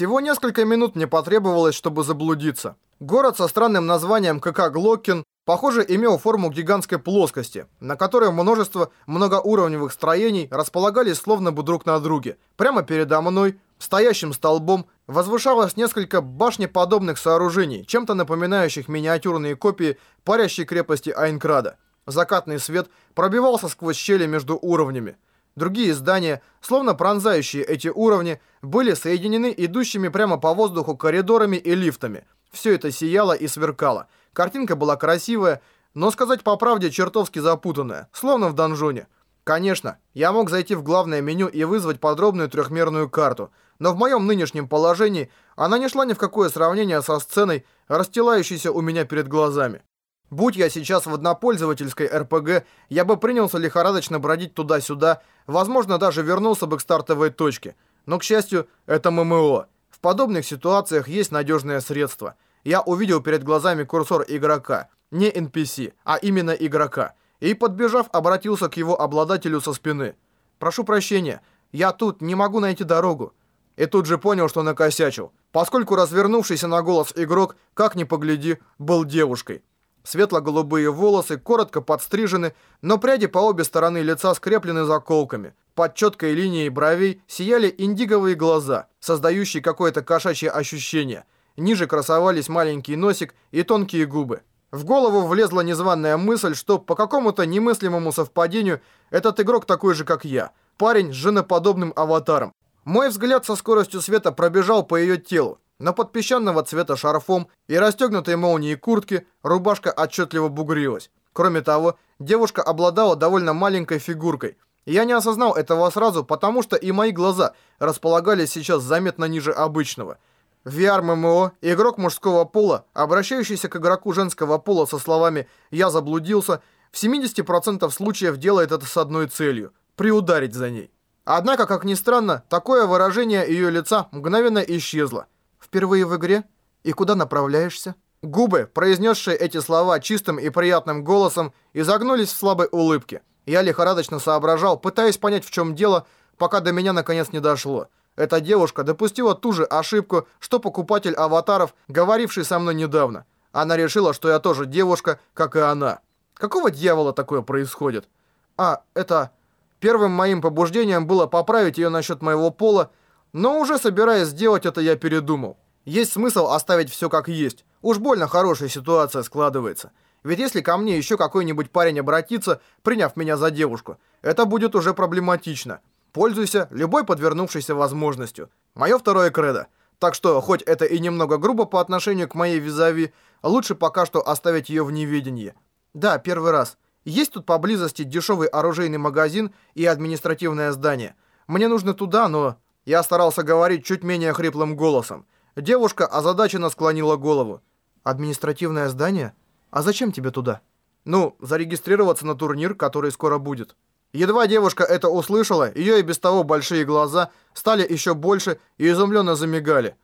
Всего несколько минут мне потребовалось, чтобы заблудиться. Город со странным названием КК Глоккин, похоже, имел форму гигантской плоскости, на которой множество многоуровневых строений располагались словно бы друг на друге. Прямо передо мной, стоящим столбом, возвышалось несколько башнеподобных сооружений, чем-то напоминающих миниатюрные копии парящей крепости Айнкрада. Закатный свет пробивался сквозь щели между уровнями. Другие здания, словно пронзающие эти уровни, были соединены идущими прямо по воздуху коридорами и лифтами. Все это сияло и сверкало. Картинка была красивая, но сказать по правде чертовски запутанная, словно в донжоне. Конечно, я мог зайти в главное меню и вызвать подробную трехмерную карту, но в моем нынешнем положении она не шла ни в какое сравнение со сценой, расстилающейся у меня перед глазами. Будь я сейчас в однопользовательской РПГ, я бы принялся лихорадочно бродить туда-сюда, возможно, даже вернулся бы к стартовой точке. Но, к счастью, это ММО. В подобных ситуациях есть надежное средство. Я увидел перед глазами курсор игрока, не NPC, а именно игрока, и, подбежав, обратился к его обладателю со спины. «Прошу прощения, я тут, не могу найти дорогу». И тут же понял, что накосячил, поскольку развернувшийся на голос игрок, как ни погляди, был девушкой. Светло-голубые волосы, коротко подстрижены, но пряди по обе стороны лица скреплены заколками. Под четкой линией бровей сияли индиговые глаза, создающие какое-то кошачье ощущение. Ниже красовались маленький носик и тонкие губы. В голову влезла незваная мысль, что по какому-то немыслимому совпадению этот игрок такой же, как я. Парень с женоподобным аватаром. Мой взгляд со скоростью света пробежал по ее телу. Но под песчаного цвета шарфом и расстегнутой молнией куртки рубашка отчетливо бугрилась. Кроме того, девушка обладала довольно маленькой фигуркой. Я не осознал этого сразу, потому что и мои глаза располагались сейчас заметно ниже обычного. В VR-ММО игрок мужского пола, обращающийся к игроку женского пола со словами «я заблудился», в 70% случаев делает это с одной целью – приударить за ней. Однако, как ни странно, такое выражение ее лица мгновенно исчезло. Впервые в игре? И куда направляешься? Губы, произнесшие эти слова чистым и приятным голосом, изогнулись в слабой улыбке. Я лихорадочно соображал, пытаясь понять, в чем дело, пока до меня наконец не дошло. Эта девушка допустила ту же ошибку, что покупатель аватаров, говоривший со мной недавно. Она решила, что я тоже девушка, как и она. Какого дьявола такое происходит? А, это... Первым моим побуждением было поправить ее насчет моего пола, но уже собираясь сделать это, я передумал. Есть смысл оставить все как есть. Уж больно хорошая ситуация складывается. Ведь если ко мне еще какой-нибудь парень обратится, приняв меня за девушку, это будет уже проблематично. Пользуйся любой подвернувшейся возможностью. Мое второе кредо. Так что, хоть это и немного грубо по отношению к моей визави, лучше пока что оставить ее в неведении. Да, первый раз. Есть тут поблизости дешевый оружейный магазин и административное здание. Мне нужно туда, но... Я старался говорить чуть менее хриплым голосом. Девушка озадаченно склонила голову. «Административное здание? А зачем тебе туда?» «Ну, зарегистрироваться на турнир, который скоро будет». Едва девушка это услышала, ее и без того большие глаза стали еще больше и изумленно замигали.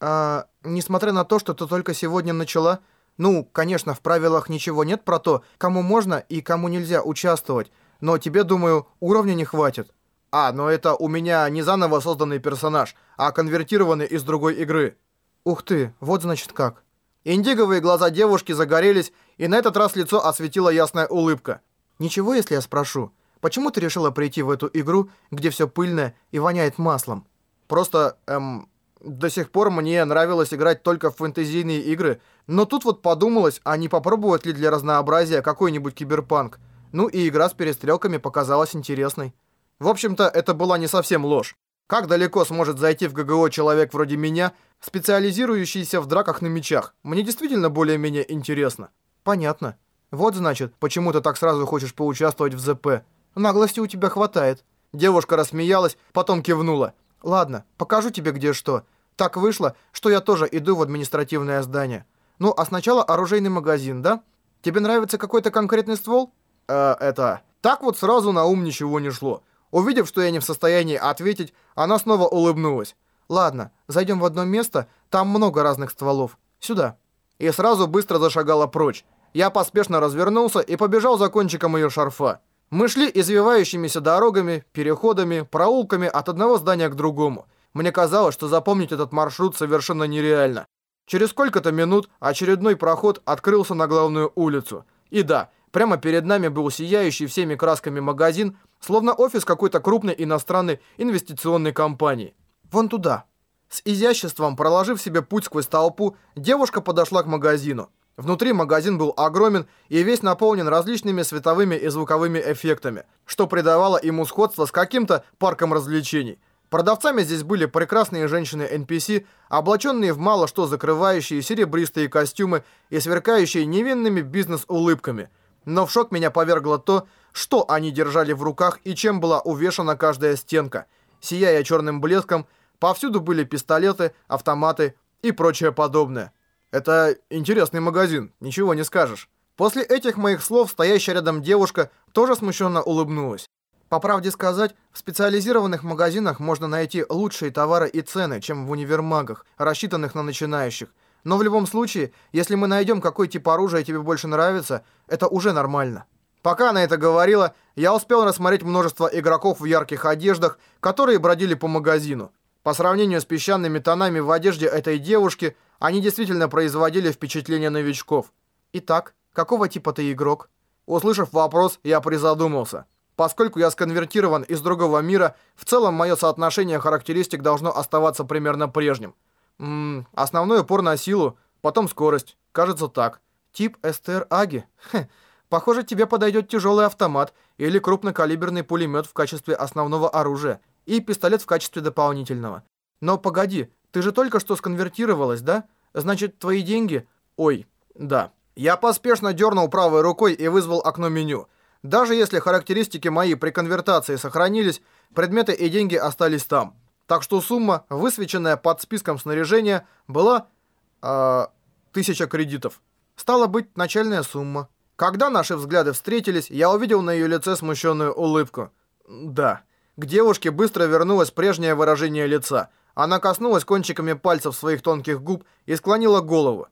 «А, несмотря на то, что ты только сегодня начала, ну, конечно, в правилах ничего нет про то, кому можно и кому нельзя участвовать, но тебе, думаю, уровня не хватит». А, но это у меня не заново созданный персонаж, а конвертированный из другой игры. Ух ты, вот значит как. Индиговые глаза девушки загорелись, и на этот раз лицо осветила ясная улыбка. Ничего, если я спрошу, почему ты решила прийти в эту игру, где все пыльное и воняет маслом? Просто, эм, до сих пор мне нравилось играть только в фэнтезийные игры, но тут вот подумалось, а не попробовать ли для разнообразия какой-нибудь киберпанк. Ну и игра с перестрелками показалась интересной. В общем-то, это была не совсем ложь. Как далеко сможет зайти в ГГО человек вроде меня, специализирующийся в драках на мечах? Мне действительно более-менее интересно. Понятно. Вот значит, почему ты так сразу хочешь поучаствовать в ЗП. Наглости у тебя хватает. Девушка рассмеялась, потом кивнула. Ладно, покажу тебе где что. Так вышло, что я тоже иду в административное здание. Ну, а сначала оружейный магазин, да? Тебе нравится какой-то конкретный ствол? Э, это... Так вот сразу на ум ничего не шло. Увидев, что я не в состоянии ответить, она снова улыбнулась. «Ладно, зайдем в одно место, там много разных стволов. Сюда». И сразу быстро зашагала прочь. Я поспешно развернулся и побежал за кончиком ее шарфа. Мы шли извивающимися дорогами, переходами, проулками от одного здания к другому. Мне казалось, что запомнить этот маршрут совершенно нереально. Через сколько-то минут очередной проход открылся на главную улицу. И да, прямо перед нами был сияющий всеми красками магазин, словно офис какой-то крупной иностранной инвестиционной компании. Вон туда. С изяществом, проложив себе путь сквозь толпу, девушка подошла к магазину. Внутри магазин был огромен и весь наполнен различными световыми и звуковыми эффектами, что придавало ему сходство с каким-то парком развлечений. Продавцами здесь были прекрасные женщины NPC, облаченные в мало что закрывающие серебристые костюмы и сверкающие невинными бизнес-улыбками. Но в шок меня повергло то, что они держали в руках и чем была увешана каждая стенка. Сияя черным блеском, повсюду были пистолеты, автоматы и прочее подобное. Это интересный магазин, ничего не скажешь. После этих моих слов стоящая рядом девушка тоже смущенно улыбнулась. По правде сказать, в специализированных магазинах можно найти лучшие товары и цены, чем в универмагах, рассчитанных на начинающих. Но в любом случае, если мы найдем, какой тип оружия тебе больше нравится, это уже нормально. Пока она это говорила, я успел рассмотреть множество игроков в ярких одеждах, которые бродили по магазину. По сравнению с песчаными тонами в одежде этой девушки, они действительно производили впечатление новичков. Итак, какого типа ты игрок? Услышав вопрос, я призадумался. Поскольку я сконвертирован из другого мира, в целом мое соотношение характеристик должно оставаться примерно прежним. Ммм, основной упор на силу, потом скорость. Кажется так. Тип СТР Аги. Хе, похоже, тебе подойдет тяжелый автомат или крупнокалиберный пулемет в качестве основного оружия и пистолет в качестве дополнительного. Но погоди, ты же только что сконвертировалась, да? Значит, твои деньги... Ой, да. Я поспешно дернул правой рукой и вызвал окно меню. Даже если характеристики мои при конвертации сохранились, предметы и деньги остались там. Так что сумма, высвеченная под списком снаряжения, была... Э, тысяча кредитов. Стала быть, начальная сумма. Когда наши взгляды встретились, я увидел на ее лице смущенную улыбку. Да. К девушке быстро вернулось прежнее выражение лица. Она коснулась кончиками пальцев своих тонких губ и склонила голову.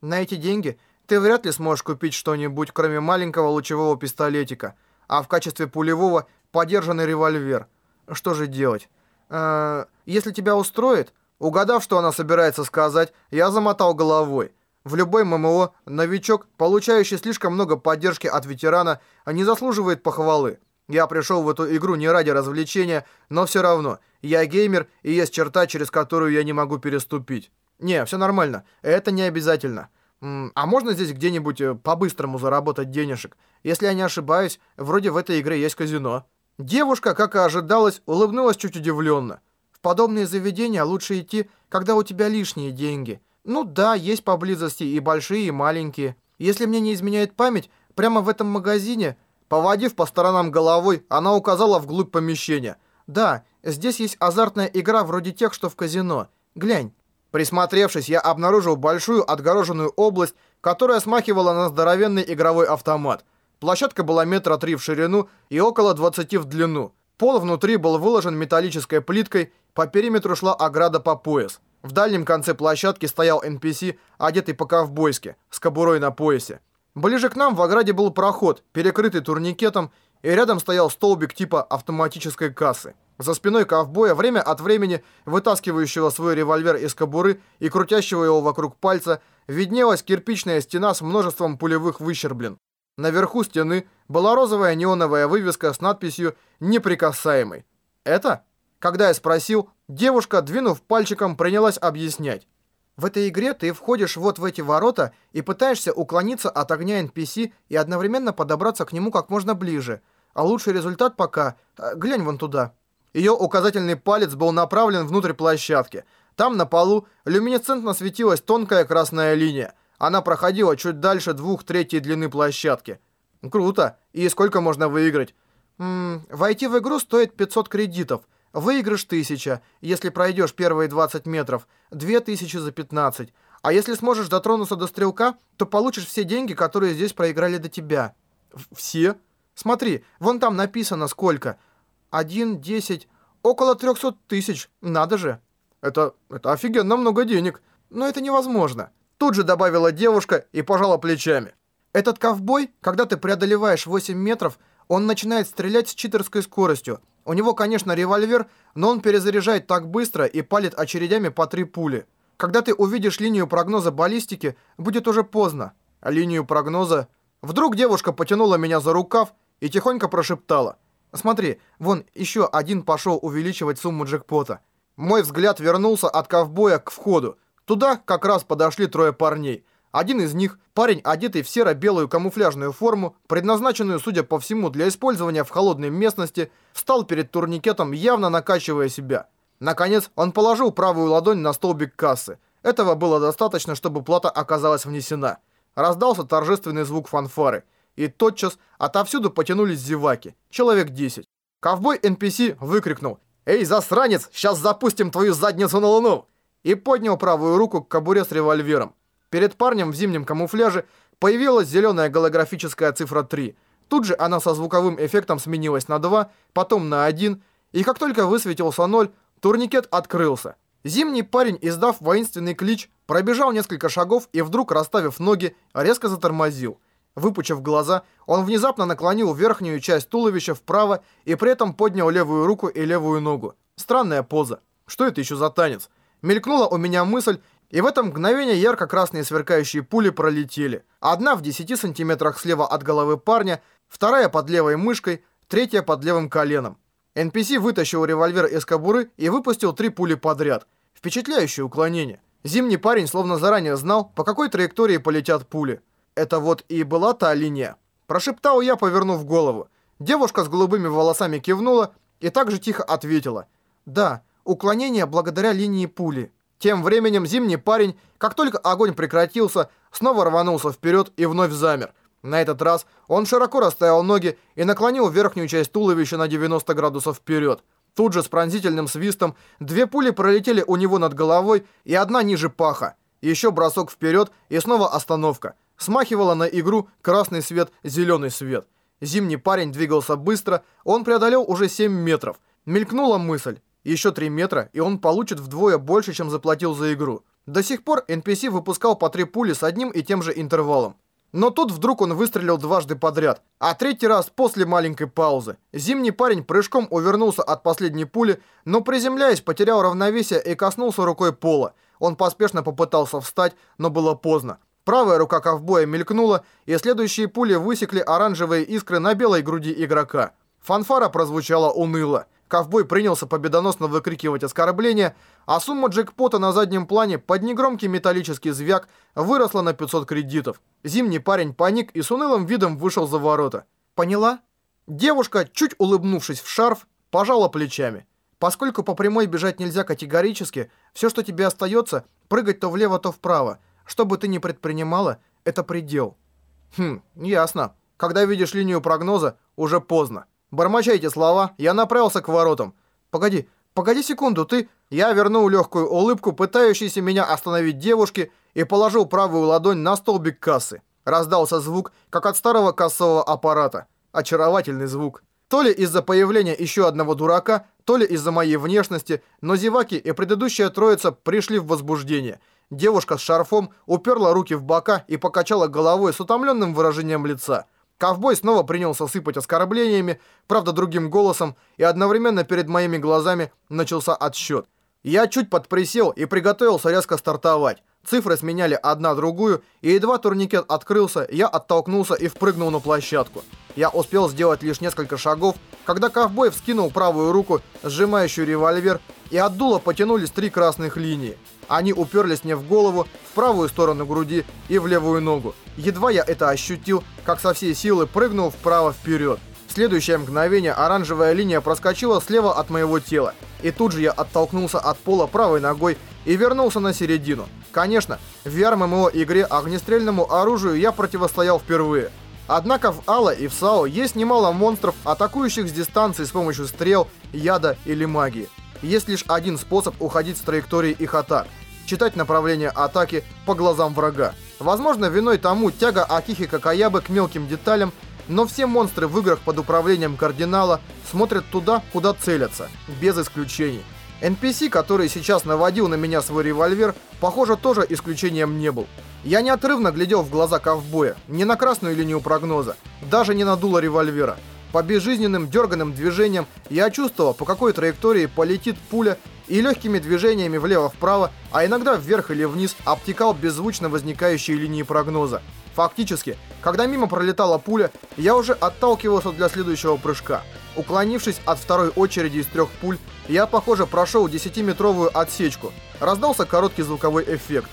На эти деньги ты вряд ли сможешь купить что-нибудь, кроме маленького лучевого пистолетика, а в качестве пулевого подержанный револьвер. Что же делать? Э если тебя устроит, угадав, что она собирается сказать, я замотал головой. В любой ММО новичок, получающий слишком много поддержки от ветерана, не заслуживает похвалы. Я пришел в эту игру не ради развлечения, но все равно, я геймер, и есть черта, через которую я не могу переступить. Не, все нормально, это не обязательно. А можно здесь где-нибудь э, по-быстрому заработать денежек? Если я не ошибаюсь, вроде в этой игре есть казино. Девушка, как и ожидалось, улыбнулась чуть удивленно. В подобные заведения лучше идти, когда у тебя лишние деньги. Ну да, есть поблизости и большие, и маленькие. Если мне не изменяет память, прямо в этом магазине, поводив по сторонам головой, она указала вглубь помещения. Да, здесь есть азартная игра вроде тех, что в казино. Глянь. Присмотревшись, я обнаружил большую отгороженную область, которая смахивала на здоровенный игровой автомат. Площадка была метра три в ширину и около 20 в длину. Пол внутри был выложен металлической плиткой, по периметру шла ограда по пояс. В дальнем конце площадки стоял NPC, одетый по-ковбойски, с кобурой на поясе. Ближе к нам в ограде был проход, перекрытый турникетом, и рядом стоял столбик типа автоматической кассы. За спиной ковбоя, время от времени вытаскивающего свой револьвер из кобуры и крутящего его вокруг пальца, виднелась кирпичная стена с множеством пулевых выщерблен. Наверху стены была розовая неоновая вывеска с надписью «Неприкасаемый». «Это?» Когда я спросил, девушка, двинув пальчиком, принялась объяснять. В этой игре ты входишь вот в эти ворота и пытаешься уклониться от огня NPC и одновременно подобраться к нему как можно ближе. А лучший результат пока... Э, глянь вон туда. Ее указательный палец был направлен внутрь площадки. Там на полу люминесцентно светилась тонкая красная линия. Она проходила чуть дальше двух третьей длины площадки. Круто. И сколько можно выиграть? М войти в игру стоит 500 кредитов. Выигрыш 1000, если пройдешь первые 20 метров. 2000 за 15. А если сможешь дотронуться до стрелка, то получишь все деньги, которые здесь проиграли до тебя. Все? Смотри, вон там написано сколько. 1, 10, около 300 тысяч, надо же. Это, это офигенно много денег, но это невозможно. Тут же добавила девушка и пожала плечами. Этот ковбой, когда ты преодолеваешь 8 метров, он начинает стрелять с читерской скоростью. У него, конечно, револьвер, но он перезаряжает так быстро и палит очередями по три пули. Когда ты увидишь линию прогноза баллистики, будет уже поздно. А линию прогноза... Вдруг девушка потянула меня за рукав и тихонько прошептала. «Смотри, вон еще один пошел увеличивать сумму джекпота». Мой взгляд вернулся от ковбоя к входу. Туда как раз подошли трое парней. Один из них, парень, одетый в серо-белую камуфляжную форму, предназначенную, судя по всему, для использования в холодной местности, встал перед турникетом, явно накачивая себя. Наконец, он положил правую ладонь на столбик кассы. Этого было достаточно, чтобы плата оказалась внесена. Раздался торжественный звук фанфары. И тотчас отовсюду потянулись зеваки. Человек 10. Ковбой NPC выкрикнул «Эй, засранец, сейчас запустим твою задницу на луну!» И поднял правую руку к кобуре с револьвером. Перед парнем в зимнем камуфляже появилась зеленая голографическая цифра 3. Тут же она со звуковым эффектом сменилась на 2, потом на 1, и как только высветился 0, турникет открылся. Зимний парень, издав воинственный клич, пробежал несколько шагов и вдруг, расставив ноги, резко затормозил. Выпучив глаза, он внезапно наклонил верхнюю часть туловища вправо и при этом поднял левую руку и левую ногу. Странная поза. Что это еще за танец? Мелькнула у меня мысль, и в это мгновение ярко-красные сверкающие пули пролетели. Одна в 10 сантиметрах слева от головы парня, вторая под левой мышкой, третья под левым коленом. NPC вытащил револьвер из кобуры и выпустил три пули подряд. Впечатляющее уклонение. Зимний парень словно заранее знал, по какой траектории полетят пули. Это вот и была та линия. Прошептал я, повернув голову. Девушка с голубыми волосами кивнула и также тихо ответила. Да, уклонение благодаря линии пули. Тем временем зимний парень, как только огонь прекратился, снова рванулся вперед и вновь замер. На этот раз он широко расставил ноги и наклонил верхнюю часть туловища на 90 градусов вперед. Тут же с пронзительным свистом две пули пролетели у него над головой и одна ниже паха. Еще бросок вперед и снова остановка. Смахивала на игру красный свет, зеленый свет. Зимний парень двигался быстро, он преодолел уже 7 метров. Мелькнула мысль. Еще 3 метра, и он получит вдвое больше, чем заплатил за игру. До сих пор NPC выпускал по 3 пули с одним и тем же интервалом. Но тут вдруг он выстрелил дважды подряд, а третий раз после маленькой паузы. Зимний парень прыжком увернулся от последней пули, но приземляясь, потерял равновесие и коснулся рукой пола. Он поспешно попытался встать, но было поздно. Правая рука ковбоя мелькнула, и следующие пули высекли оранжевые искры на белой груди игрока. Фанфара прозвучала уныло. Ковбой принялся победоносно выкрикивать оскорбления, а сумма джекпота на заднем плане под негромкий металлический звяк выросла на 500 кредитов. Зимний парень паник и с унылым видом вышел за ворота. «Поняла?» Девушка, чуть улыбнувшись в шарф, пожала плечами. Поскольку по прямой бежать нельзя категорически, все, что тебе остается, прыгать то влево, то вправо. Что бы ты ни предпринимала, это предел. Хм, ясно. Когда видишь линию прогноза, уже поздно. Бормоча эти слова, я направился к воротам. Погоди, погоди секунду, ты... Я вернул легкую улыбку, пытающейся меня остановить девушки, и положил правую ладонь на столбик кассы. Раздался звук, как от старого кассового аппарата. Очаровательный звук. То ли из-за появления еще одного дурака, то ли из-за моей внешности, но зеваки и предыдущая троица пришли в возбуждение. Девушка с шарфом уперла руки в бока и покачала головой с утомленным выражением лица. Ковбой снова принялся сыпать оскорблениями, правда другим голосом, и одновременно перед моими глазами начался отсчет. Я чуть подприсел и приготовился резко стартовать. Цифры сменяли одна другую, и едва турникет открылся, я оттолкнулся и впрыгнул на площадку. Я успел сделать лишь несколько шагов, когда ковбой вскинул правую руку, сжимающую револьвер, и от дула потянулись три красных линии. Они уперлись мне в голову, в правую сторону груди и в левую ногу. Едва я это ощутил, как со всей силы прыгнул вправо-вперед. В следующее мгновение оранжевая линия проскочила слева от моего тела. И тут же я оттолкнулся от пола правой ногой и вернулся на середину. Конечно, в VR-MMO игре огнестрельному оружию я противостоял впервые. Однако в Алла и в САО есть немало монстров, атакующих с дистанции с помощью стрел, яда или магии. Есть лишь один способ уходить с траектории их атак – читать направление атаки по глазам врага. Возможно, виной тому тяга Акихи Какаябы к мелким деталям, но все монстры в играх под управлением кардинала смотрят туда, куда целятся, без исключений. NPC, который сейчас наводил на меня свой револьвер, похоже, тоже исключением не был. Я неотрывно глядел в глаза ковбоя, не на красную линию прогноза, даже не на дуло револьвера. По безжизненным дерганным движениям я чувствовал, по какой траектории полетит пуля, и легкими движениями влево-вправо, а иногда вверх или вниз, обтекал беззвучно возникающие линии прогноза. Фактически, когда мимо пролетала пуля, я уже отталкивался для следующего прыжка. Уклонившись от второй очереди из трех пуль, я, похоже, прошел 10-метровую отсечку. Раздался короткий звуковой эффект.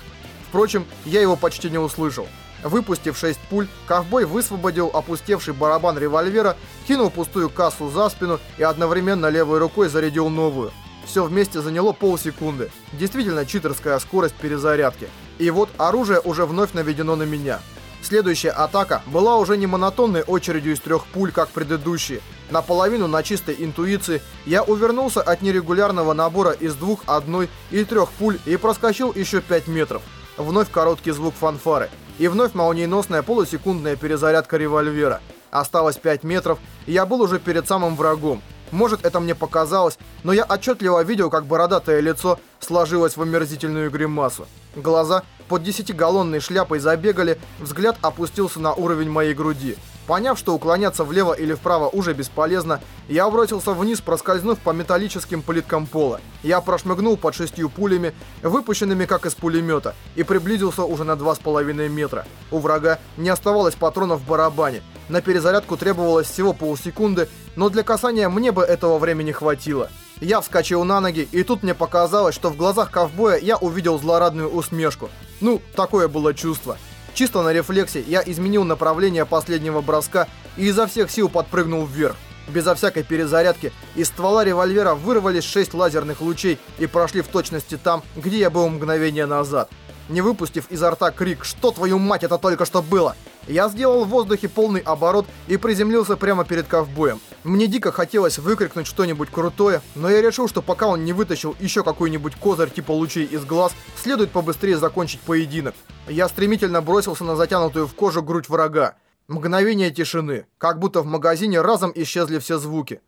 Впрочем, я его почти не услышал. Выпустив 6 пуль, ковбой высвободил опустевший барабан револьвера, кинул пустую кассу за спину и одновременно левой рукой зарядил новую. Все вместе заняло полсекунды. Действительно читерская скорость перезарядки. И вот оружие уже вновь наведено на меня. Следующая атака была уже не монотонной очередью из трех пуль, как предыдущие. Наполовину на чистой интуиции я увернулся от нерегулярного набора из двух, одной и трех пуль и проскочил еще 5 метров. Вновь короткий звук фанфары. И вновь молниеносная полусекундная перезарядка револьвера. Осталось 5 метров, и я был уже перед самым врагом. Может, это мне показалось, но я отчетливо видел, как бородатое лицо сложилось в омерзительную гримасу. Глаза под десятигаллонной шляпой забегали, взгляд опустился на уровень моей груди. Поняв, что уклоняться влево или вправо уже бесполезно, я бросился вниз, проскользнув по металлическим плиткам пола. Я прошмыгнул под шестью пулями, выпущенными как из пулемета, и приблизился уже на два с половиной метра. У врага не оставалось патронов в барабане. На перезарядку требовалось всего полсекунды, но для касания мне бы этого времени хватило. Я вскочил на ноги, и тут мне показалось, что в глазах ковбоя я увидел злорадную усмешку. Ну, такое было чувство. Чисто на рефлексе я изменил направление последнего броска и изо всех сил подпрыгнул вверх. Безо всякой перезарядки из ствола револьвера вырвались шесть лазерных лучей и прошли в точности там, где я был мгновение назад. Не выпустив изо рта крик «Что, твою мать, это только что было?», я сделал в воздухе полный оборот и приземлился прямо перед ковбоем. Мне дико хотелось выкрикнуть что-нибудь крутое, но я решил, что пока он не вытащил еще какой-нибудь козырь типа лучей из глаз, следует побыстрее закончить поединок. Я стремительно бросился на затянутую в кожу грудь врага. Мгновение тишины, как будто в магазине разом исчезли все звуки.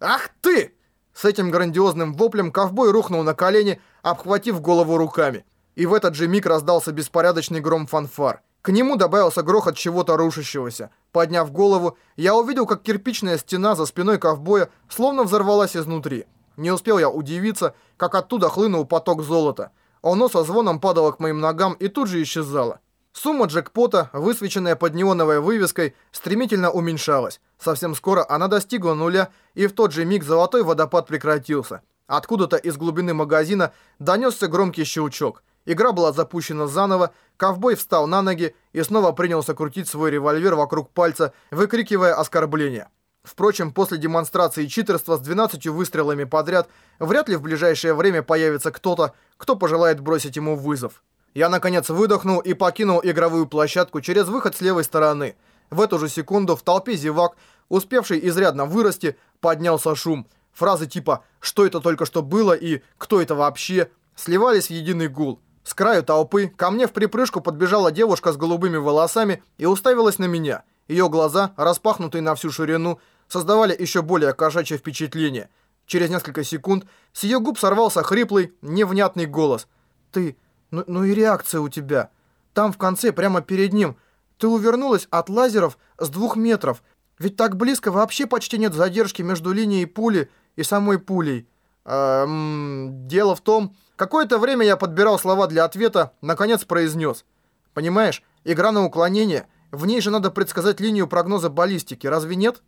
«Ах ты!» С этим грандиозным воплем ковбой рухнул на колени, обхватив голову руками. И в этот же миг раздался беспорядочный гром фанфар. К нему добавился грохот чего-то рушащегося. Подняв голову, я увидел, как кирпичная стена за спиной ковбоя словно взорвалась изнутри. Не успел я удивиться, как оттуда хлынул поток золота. Оно со звоном падало к моим ногам и тут же исчезало. Сумма джекпота, высвеченная под неоновой вывеской, стремительно уменьшалась. Совсем скоро она достигла нуля, и в тот же миг золотой водопад прекратился. Откуда-то из глубины магазина донесся громкий щелчок. Игра была запущена заново, ковбой встал на ноги и снова принялся крутить свой револьвер вокруг пальца, выкрикивая оскорбления. Впрочем, после демонстрации читерства с 12 выстрелами подряд, вряд ли в ближайшее время появится кто-то, кто пожелает бросить ему вызов. Я, наконец, выдохнул и покинул игровую площадку через выход с левой стороны. В эту же секунду в толпе зевак, успевший изрядно вырасти, поднялся шум. Фразы типа «Что это только что было?» и «Кто это вообще?» сливались в единый гул. С краю толпы ко мне в припрыжку подбежала девушка с голубыми волосами и уставилась на меня. Ее глаза, распахнутые на всю ширину, создавали еще более кошачье впечатление. Через несколько секунд с ее губ сорвался хриплый, невнятный голос. «Ты... Ну, ну и реакция у тебя. Там в конце, прямо перед ним. Ты увернулась от лазеров с двух метров. Ведь так близко вообще почти нет задержки между линией пули и самой пулей. Эм, дело в том... Какое-то время я подбирал слова для ответа, наконец произнес. Понимаешь, игра на уклонение, в ней же надо предсказать линию прогноза баллистики, разве нет?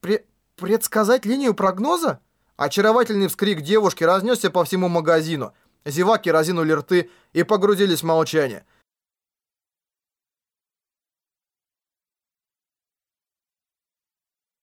Пре предсказать линию прогноза? Очаровательный вскрик девушки разнесся по всему магазину. Зеваки разинули рты и погрузились в молчание.